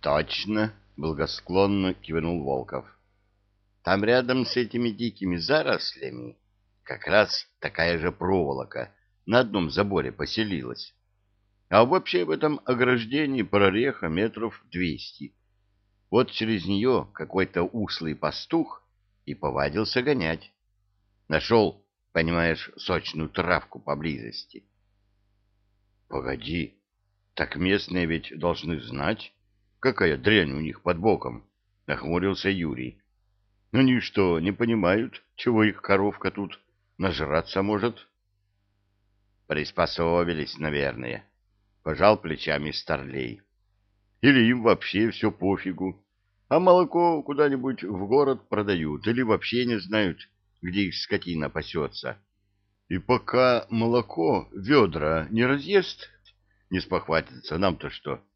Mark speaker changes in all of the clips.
Speaker 1: Точно, благосклонно кивнул Волков. Там рядом с этими дикими зарослями как раз такая же проволока на одном заборе поселилась. А вообще в этом ограждении прореха метров двести. Вот через нее какой-то ушлый пастух и повадился гонять. Нашел, понимаешь, сочную травку поблизости. — Погоди, так местные ведь должны знать, Какая дрянь у них под боком, — нахмурился Юрий. — ну Они что, не понимают, чего их коровка тут нажраться может? — Приспособились, наверное, — пожал плечами старлей. — Или им вообще все пофигу, а молоко куда-нибудь в город продают, или вообще не знают, где их скотина пасется. И пока молоко ведра не разъест, не спохватится, нам-то что? —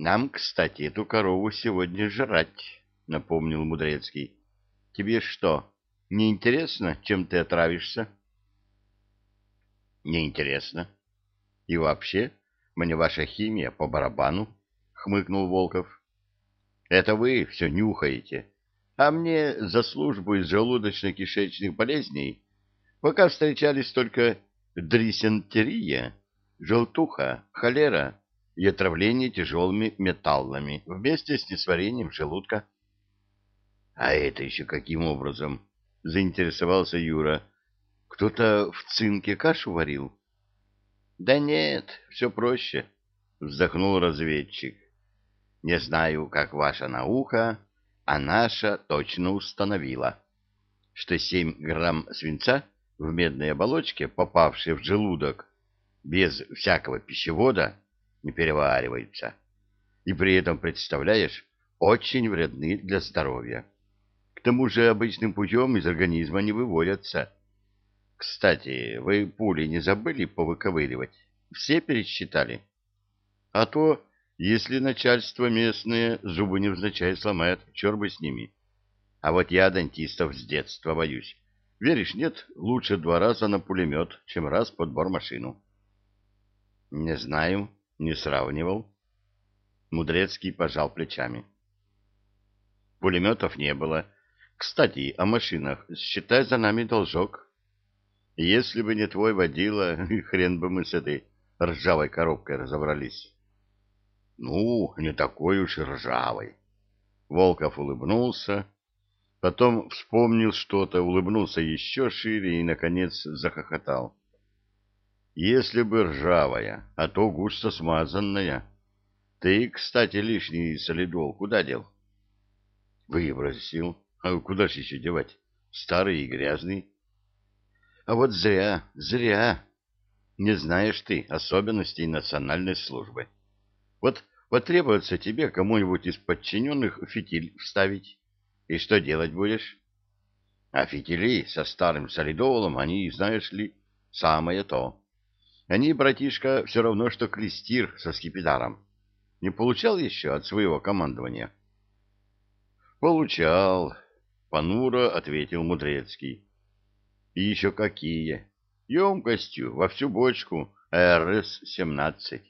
Speaker 1: нам, кстати, эту корову сегодня жрать, напомнил Мудрецкий. Тебе что, не интересно, чем ты отравишься? Не интересно. И вообще, мне ваша химия по барабану, хмыкнул Волков. Это вы все нюхаете. А мне за службу из желудочно-кишечных болезней пока встречались только дрисентерия, желтуха, холера и отравление тяжелыми металлами вместе с несварением желудка. — А это еще каким образом? — заинтересовался Юра. — Кто-то в цинке кашу варил? — Да нет, все проще, — вздохнул разведчик. — Не знаю, как ваша наука, а наша точно установила, что семь грамм свинца в медной оболочке, попавшей в желудок, без всякого пищевода, — не перевариваются. И при этом, представляешь, очень вредны для здоровья. К тому же обычным путем из организма не выводятся. Кстати, вы пули не забыли повыковыривать? Все пересчитали? А то, если начальство местное зубы невзначай сломает, чер бы с ними. А вот я дантистов с детства боюсь. Веришь, нет, лучше два раза на пулемет, чем раз под бормашину. Не знаю, не сравнивал. Мудрецкий пожал плечами. Пулеметов не было. Кстати, о машинах. Считай за нами должок. Если бы не твой водила, хрен бы мы с этой ржавой коробкой разобрались. Ну, не такой уж и ржавой. Волков улыбнулся, потом вспомнил что-то, улыбнулся еще шире и, наконец, захохотал. Если бы ржавая, а то густо смазанная. Ты, кстати, лишний солидол куда дел? Выбросил. А куда ж еще девать? Старый и грязный. А вот зря, зря. Не знаешь ты особенностей национальной службы. Вот потребуется тебе кому-нибудь из подчиненных фитиль вставить. И что делать будешь? А фитили со старым солидолом, они, знаешь ли, самое то. Они, братишка, все равно, что крестир со скипидаром. Не получал еще от своего командования? — Получал, — понуро ответил Мудрецкий. — И еще какие? Емкостью во всю бочку РС-17.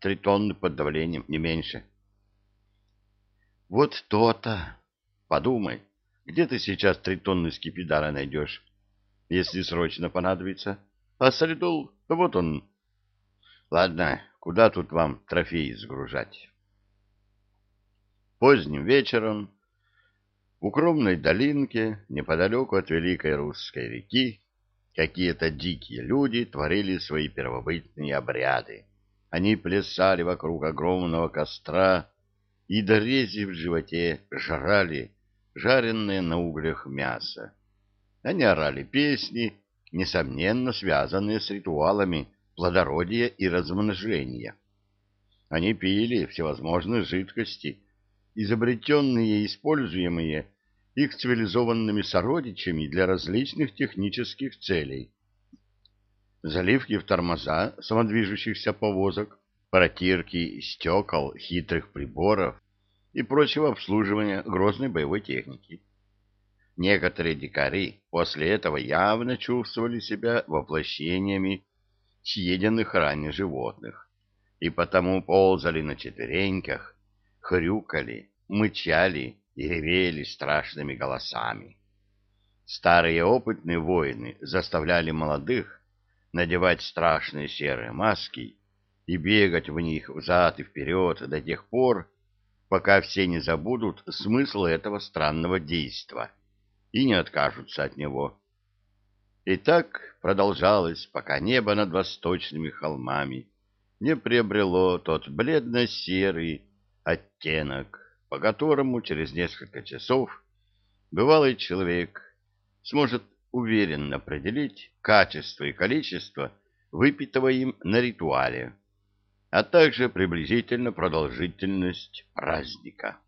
Speaker 1: Три тонны под давлением, не меньше. — Вот то-то! Подумай, где ты сейчас три тонны скипидара найдешь, если срочно понадобится? А солидол вот он. Ладно, куда тут вам трофеи сгружать? Поздним вечером в укромной долинке, неподалеку от Великой Русской реки, какие-то дикие люди творили свои первобытные обряды. Они плясали вокруг огромного костра и, дорезив в животе, жрали жареное на углях мясо. Они орали песни несомненно связанные с ритуалами плодородия и размножения. Они пили всевозможные жидкости, изобретенные и используемые их цивилизованными сородичами для различных технических целей. Заливки в тормоза самодвижущихся повозок, протирки стекол, хитрых приборов и прочего обслуживания грозной боевой техники некоторые дикари после этого явно чувствовали себя воплощениями съеденных ранее животных и потому ползали на четвереньках, хрюкали, мычали и ревели страшными голосами. Старые опытные воины заставляли молодых надевать страшные серые маски и бегать в них взад и вперед до тех пор, пока все не забудут смысл этого странного действия. — и не откажутся от него. И так продолжалось, пока небо над восточными холмами не приобрело тот бледно-серый оттенок, по которому через несколько часов бывалый человек сможет уверенно определить качество и количество выпитого им на ритуале, а также приблизительно продолжительность праздника.